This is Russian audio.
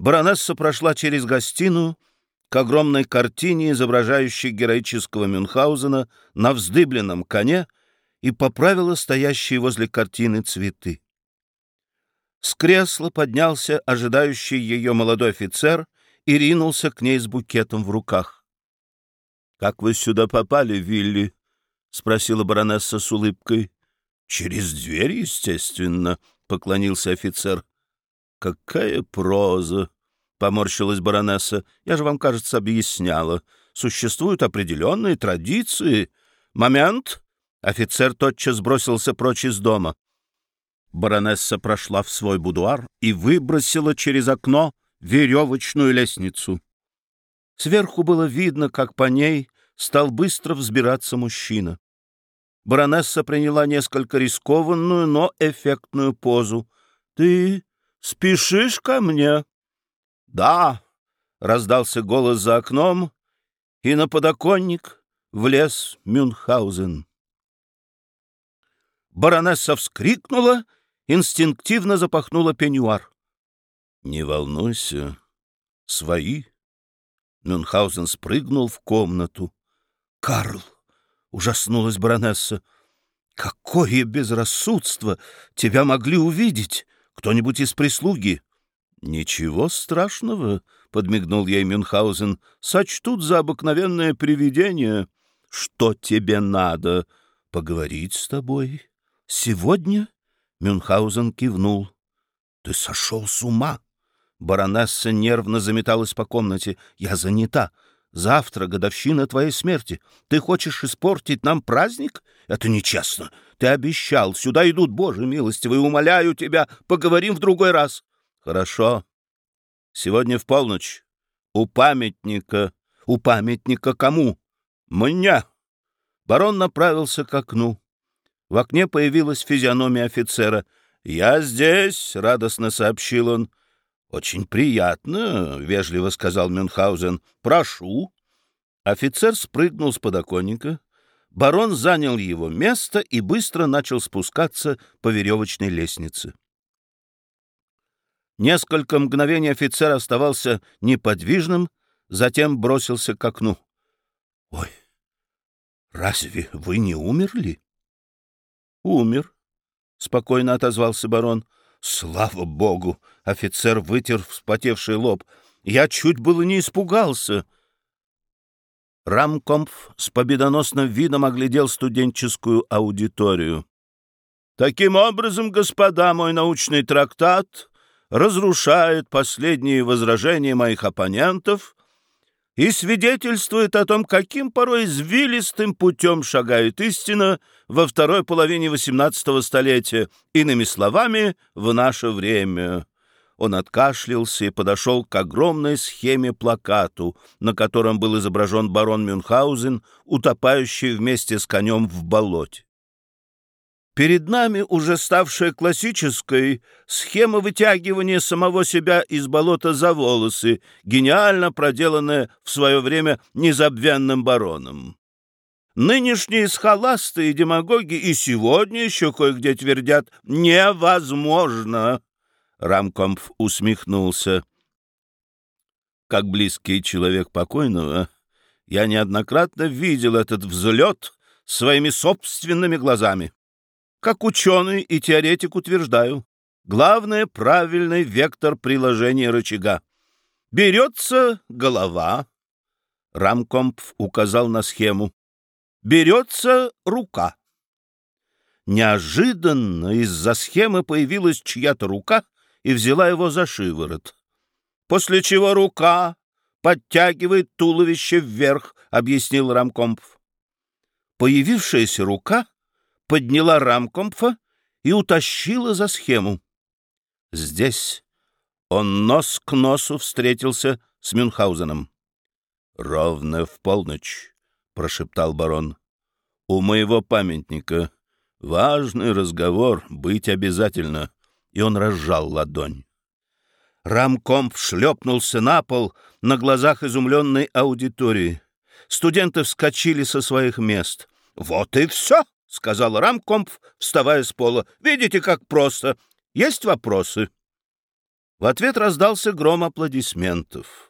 Баронесса прошла через гостиную к огромной картине, изображающей героического Мюнхгаузена на вздыбленном коне, и поправила стоящие возле картины цветы. С кресла поднялся ожидающий ее молодой офицер и ринулся к ней с букетом в руках. — Как вы сюда попали, Вилли? — спросила баронесса с улыбкой. — Через дверь, естественно, — поклонился офицер. — Какая проза! — поморщилась баронесса. — Я же вам, кажется, объясняла. Существуют определенные традиции. Момент! Офицер тотчас бросился прочь из дома. Баронесса прошла в свой будуар и выбросила через окно веревочную лестницу. Сверху было видно, как по ней стал быстро взбираться мужчина. Баронесса приняла несколько рискованную, но эффектную позу. — Ты спешишь ко мне? — Да, — раздался голос за окном, и на подоконник влез Мюнхгаузен. Баронесса вскрикнула — инстинктивно запахнула пеньюар. — Не волнуйся, свои. Мюнхгаузен спрыгнул в комнату. — Карл! — ужаснулась баронесса. — Какое безрассудство! Тебя могли увидеть! Кто-нибудь из прислуги? — Ничего страшного, — подмигнул ей Мюнхгаузен. — Сочтут за обыкновенное привидение. Что тебе надо? Поговорить с тобой? Сегодня? — Мюнхгаузен кивнул. — Ты сошел с ума! Баронесса нервно заметалась по комнате. — Я занята. Завтра годовщина твоей смерти. Ты хочешь испортить нам праздник? Это нечестно. Ты обещал. Сюда идут, Боже милостивый. Умоляю тебя, поговорим в другой раз. — Хорошо. Сегодня в полночь. У памятника. У памятника кому? Мне. Барон направился к окну. В окне появилась физиономия офицера. «Я здесь!» — радостно сообщил он. «Очень приятно», — вежливо сказал Мюнхгаузен. «Прошу». Офицер спрыгнул с подоконника. Барон занял его место и быстро начал спускаться по веревочной лестнице. Несколько мгновений офицер оставался неподвижным, затем бросился к окну. — Ой, разве вы не умерли? Умер, — спокойно отозвался барон. — Слава богу! — офицер вытер вспотевший лоб. — Я чуть было не испугался. Рамкомф с победоносным видом оглядел студенческую аудиторию. — Таким образом, господа, мой научный трактат разрушает последние возражения моих оппонентов и свидетельствует о том, каким порой извилистым путем шагает истина во второй половине XVIII столетия, иными словами, в наше время. Он откашлялся и подошел к огромной схеме-плакату, на котором был изображен барон Мюнхгаузен, утопающий вместе с конем в болоте. Перед нами уже ставшая классической схема вытягивания самого себя из болота за волосы, гениально проделанная в свое время незабвенным бароном. Нынешние схоласты и демагоги и сегодня еще кое-где твердят «невозможно». Рамкомф усмехнулся. Как близкий человек покойного, я неоднократно видел этот взлет своими собственными глазами. Как ученый и теоретик утверждаю, главное — правильный вектор приложения рычага. Берется голова, Рамкомп указал на схему, берется рука. Неожиданно из-за схемы появилась чья-то рука и взяла его за шиворот. После чего рука подтягивает туловище вверх, объяснил Рамкомпф. Появившаяся рука подняла рамкомфа и утащила за схему. Здесь он нос к носу встретился с Мюнхгаузеном. — Ровно в полночь, — прошептал барон. — У моего памятника важный разговор, быть обязательно. И он разжал ладонь. Рамкомп шлепнулся на пол на глазах изумленной аудитории. Студенты вскочили со своих мест. «Вот и все!» — сказал Рамкомп, вставая с пола. — Видите, как просто. Есть вопросы? В ответ раздался гром аплодисментов.